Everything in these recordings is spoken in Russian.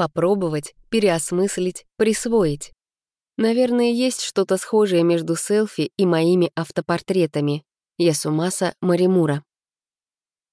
попробовать, переосмыслить, присвоить. Наверное, есть что-то схожее между селфи и моими автопортретами. Ясумаса Маримура.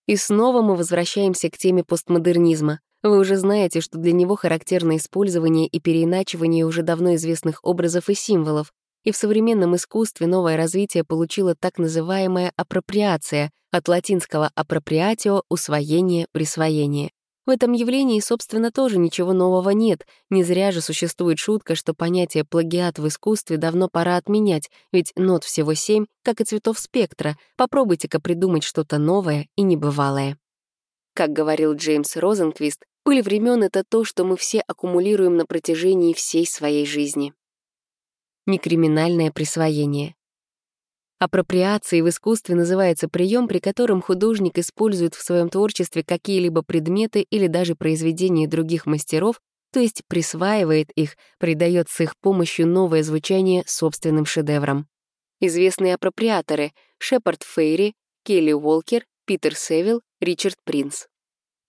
И снова мы возвращаемся к теме постмодернизма. Вы уже знаете, что для него характерно использование и переиначивание уже давно известных образов и символов, и в современном искусстве новое развитие получило так называемая апроприация, от латинского «appropriatio» — усвоение, присвоение. В этом явлении, собственно, тоже ничего нового нет. Не зря же существует шутка, что понятие «плагиат» в искусстве давно пора отменять, ведь нот всего семь, как и цветов спектра. Попробуйте-ка придумать что-то новое и небывалое. Как говорил Джеймс Розенквист, пыль времен — это то, что мы все аккумулируем на протяжении всей своей жизни некриминальное присвоение. Апроприацией в искусстве называется прием, при котором художник использует в своем творчестве какие-либо предметы или даже произведения других мастеров, то есть присваивает их, придает с их помощью новое звучание собственным шедеврам. Известные апроприаторы — Шепард Фейри, Келли Уолкер, Питер Севилл, Ричард Принц.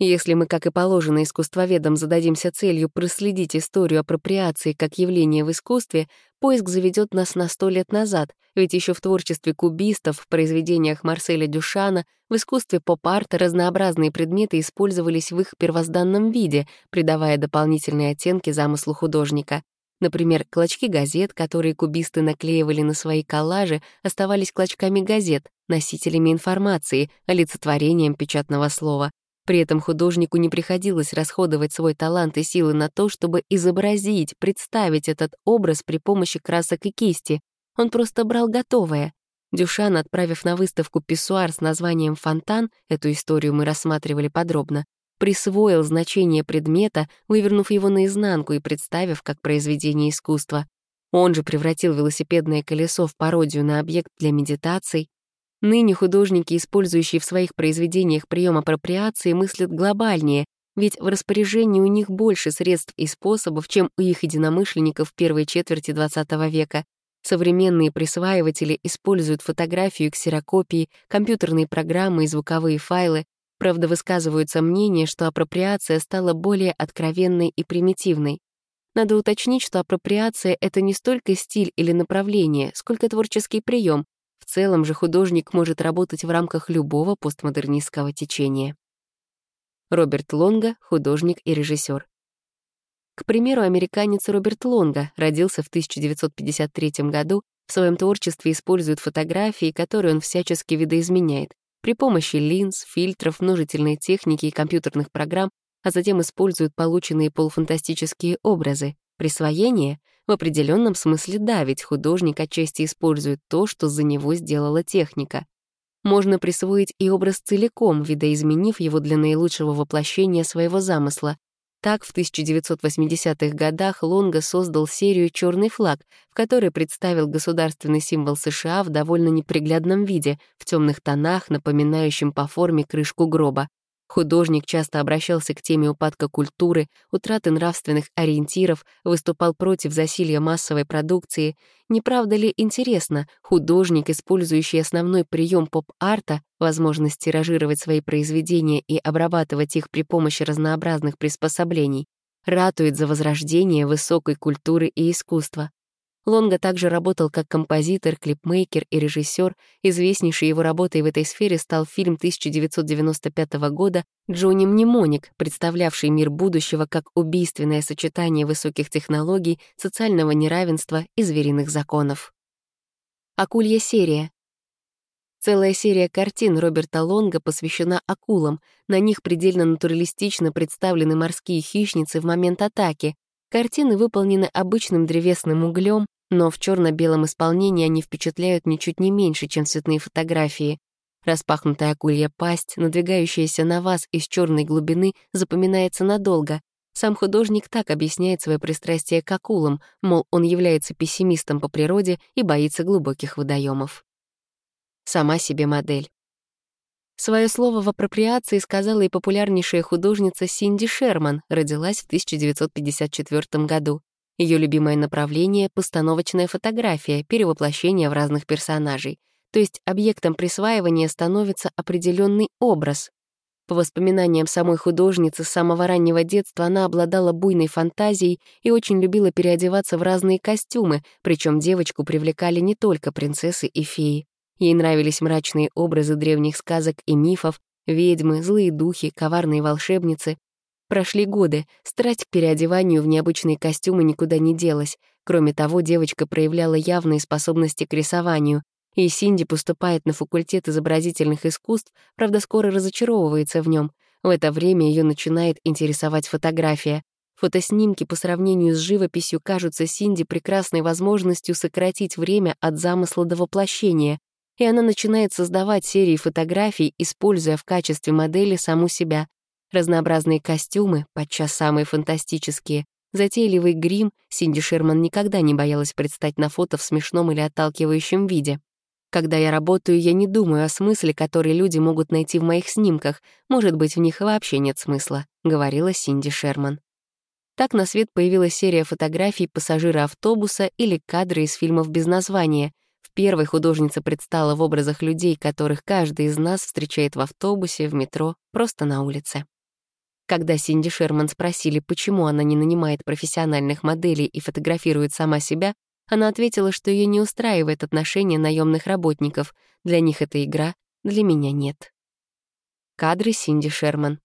Если мы, как и положено искусствоведам, зададимся целью проследить историю апроприации как явление в искусстве, поиск заведет нас на сто лет назад, ведь еще в творчестве кубистов, в произведениях Марселя Дюшана, в искусстве поп-арта разнообразные предметы использовались в их первозданном виде, придавая дополнительные оттенки замыслу художника. Например, клочки газет, которые кубисты наклеивали на свои коллажи, оставались клочками газет, носителями информации, олицетворением печатного слова. При этом художнику не приходилось расходовать свой талант и силы на то, чтобы изобразить, представить этот образ при помощи красок и кисти. Он просто брал готовое. Дюшан, отправив на выставку писсуар с названием «Фонтан», эту историю мы рассматривали подробно, присвоил значение предмета, вывернув его наизнанку и представив как произведение искусства. Он же превратил велосипедное колесо в пародию на объект для медитаций, Ныне художники, использующие в своих произведениях прием апроприации, мыслят глобальнее, ведь в распоряжении у них больше средств и способов, чем у их единомышленников первой четверти XX века. Современные присваиватели используют фотографию, ксерокопии, компьютерные программы и звуковые файлы, правда, высказываются мнения, что апроприация стала более откровенной и примитивной. Надо уточнить, что апроприация — это не столько стиль или направление, сколько творческий прием, целом же художник может работать в рамках любого постмодернистского течения. Роберт Лонга — художник и режиссер. К примеру, американец Роберт Лонга родился в 1953 году, в своем творчестве использует фотографии, которые он всячески видоизменяет, при помощи линз, фильтров, множительной техники и компьютерных программ, а затем использует полученные полуфантастические образы. Присвоение в определенном смысле да, ведь художник отчасти использует то, что за него сделала техника. Можно присвоить и образ целиком, видоизменив его для наилучшего воплощения своего замысла. Так, в 1980-х годах Лонго создал серию «Черный флаг», в которой представил государственный символ США в довольно неприглядном виде, в темных тонах, напоминающем по форме крышку гроба. Художник часто обращался к теме упадка культуры, утраты нравственных ориентиров, выступал против засилья массовой продукции. Не правда ли интересно, художник, использующий основной прием поп-арта, возможность тиражировать свои произведения и обрабатывать их при помощи разнообразных приспособлений, ратует за возрождение высокой культуры и искусства. Лонго также работал как композитор, клипмейкер и режиссер. Известнейшей его работой в этой сфере стал фильм 1995 года «Джонни Мнемоник», представлявший мир будущего как убийственное сочетание высоких технологий, социального неравенства и звериных законов. Акулья серия. Целая серия картин Роберта Лонга посвящена акулам. На них предельно натуралистично представлены морские хищницы в момент атаки. Картины выполнены обычным древесным углем, но в черно белом исполнении они впечатляют ничуть не меньше, чем цветные фотографии. Распахнутая акулья пасть, надвигающаяся на вас из черной глубины, запоминается надолго. Сам художник так объясняет свое пристрастие к акулам, мол, он является пессимистом по природе и боится глубоких водоемов. Сама себе модель. Свое слово в апроприации сказала и популярнейшая художница Синди Шерман, родилась в 1954 году. Ее любимое направление — постановочная фотография, перевоплощение в разных персонажей. То есть объектом присваивания становится определенный образ. По воспоминаниям самой художницы, с самого раннего детства она обладала буйной фантазией и очень любила переодеваться в разные костюмы, причем девочку привлекали не только принцессы и феи. Ей нравились мрачные образы древних сказок и мифов, ведьмы, злые духи, коварные волшебницы. Прошли годы, страсть к переодеванию в необычные костюмы никуда не делась. Кроме того, девочка проявляла явные способности к рисованию, и Синди поступает на факультет изобразительных искусств, правда, скоро разочаровывается в нем. В это время ее начинает интересовать фотография. Фотоснимки по сравнению с живописью кажутся Синди прекрасной возможностью сократить время от замысла до воплощения, и она начинает создавать серии фотографий, используя в качестве модели саму себя. Разнообразные костюмы, подчас самые фантастические, затейливый грим, Синди Шерман никогда не боялась предстать на фото в смешном или отталкивающем виде. Когда я работаю, я не думаю о смысле, который люди могут найти в моих снимках. Может быть, в них вообще нет смысла», — говорила Синди Шерман. Так на свет появилась серия фотографий пассажира автобуса или кадры из фильмов без названия. В первой художница предстала в образах людей, которых каждый из нас встречает в автобусе, в метро, просто на улице. Когда Синди Шерман спросили, почему она не нанимает профессиональных моделей и фотографирует сама себя, она ответила, что ее не устраивает отношение наемных работников. Для них это игра, для меня нет. Кадры Синди Шерман.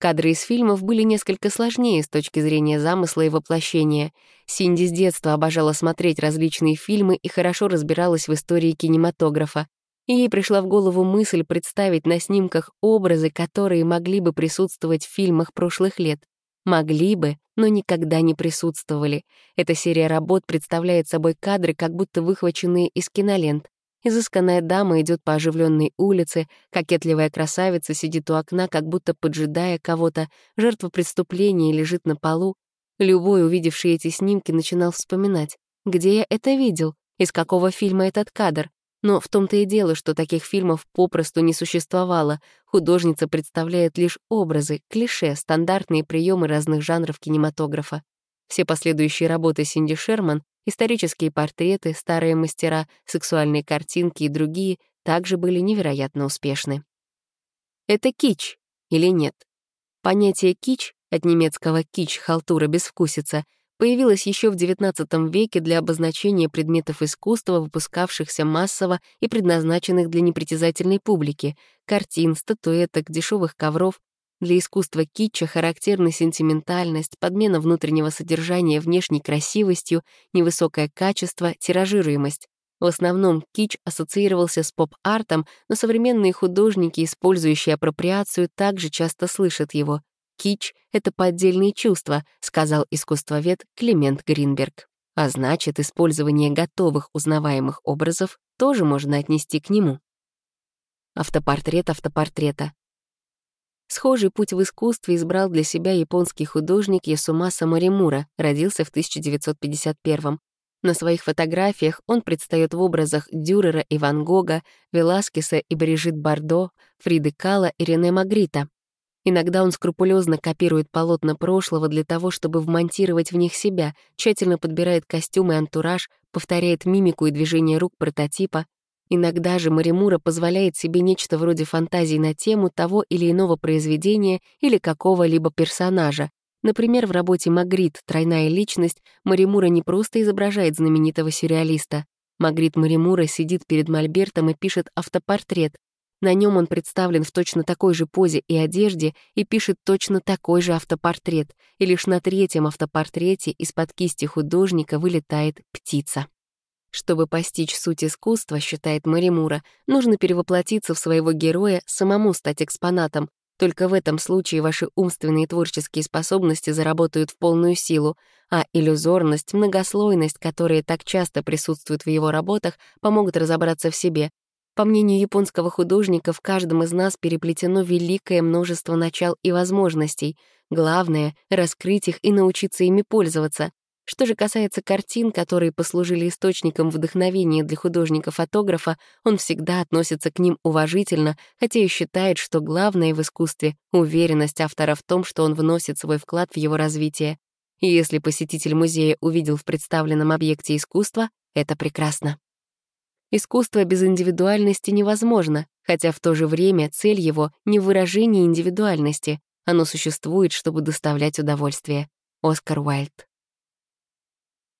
Кадры из фильмов были несколько сложнее с точки зрения замысла и воплощения. Синди с детства обожала смотреть различные фильмы и хорошо разбиралась в истории кинематографа. Ей пришла в голову мысль представить на снимках образы, которые могли бы присутствовать в фильмах прошлых лет. Могли бы, но никогда не присутствовали. Эта серия работ представляет собой кадры, как будто выхваченные из кинолент. Изысканная дама идет по оживленной улице, кокетливая красавица сидит у окна, как будто поджидая кого-то, жертва преступления лежит на полу. Любой, увидевший эти снимки, начинал вспоминать, где я это видел, из какого фильма этот кадр. Но в том-то и дело, что таких фильмов попросту не существовало. Художница представляет лишь образы, клише, стандартные приемы разных жанров кинематографа. Все последующие работы Синди Шерман, исторические портреты, старые мастера, сексуальные картинки и другие также были невероятно успешны. Это кич или нет? Понятие кич, от немецкого кич — халтура, безвкусица — появилась еще в XIX веке для обозначения предметов искусства, выпускавшихся массово и предназначенных для непритязательной публики — картин, статуэток, дешевых ковров. Для искусства китча характерна сентиментальность, подмена внутреннего содержания внешней красивостью, невысокое качество, тиражируемость. В основном кич ассоциировался с поп-артом, но современные художники, использующие апроприацию, также часто слышат его. Кич — это поддельные чувства, сказал искусствовед Климент Гринберг. А значит, использование готовых узнаваемых образов тоже можно отнести к нему. Автопортрет автопортрета. Схожий путь в искусстве избрал для себя японский художник Ясумаса Моримура, родился в 1951 На своих фотографиях он предстает в образах Дюрера и Ван Гога, Веласкеса и Брижит Бардо, Фриды Кала и Рене Магрита. Иногда он скрупулезно копирует полотна прошлого для того, чтобы вмонтировать в них себя, тщательно подбирает костюм и антураж, повторяет мимику и движение рук прототипа. Иногда же Маримура позволяет себе нечто вроде фантазий на тему того или иного произведения или какого-либо персонажа. Например, в работе «Магрит. Тройная личность» Маримура не просто изображает знаменитого сюрреалиста. Магрит Маримура сидит перед мольбертом и пишет автопортрет, на нем он представлен в точно такой же позе и одежде и пишет точно такой же автопортрет, и лишь на третьем автопортрете из-под кисти художника вылетает птица. Чтобы постичь суть искусства, считает Маримура, нужно перевоплотиться в своего героя, самому стать экспонатом. Только в этом случае ваши умственные и творческие способности заработают в полную силу, а иллюзорность, многослойность, которые так часто присутствуют в его работах, помогут разобраться в себе, по мнению японского художника, в каждом из нас переплетено великое множество начал и возможностей. Главное — раскрыть их и научиться ими пользоваться. Что же касается картин, которые послужили источником вдохновения для художника-фотографа, он всегда относится к ним уважительно, хотя и считает, что главное в искусстве — уверенность автора в том, что он вносит свой вклад в его развитие. И если посетитель музея увидел в представленном объекте искусства, это прекрасно. Искусство без индивидуальности невозможно, Хотя в то же время цель его не в выражении индивидуальности, оно существует, чтобы доставлять удовольствие. Оскар Уайльд.